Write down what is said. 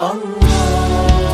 Allah.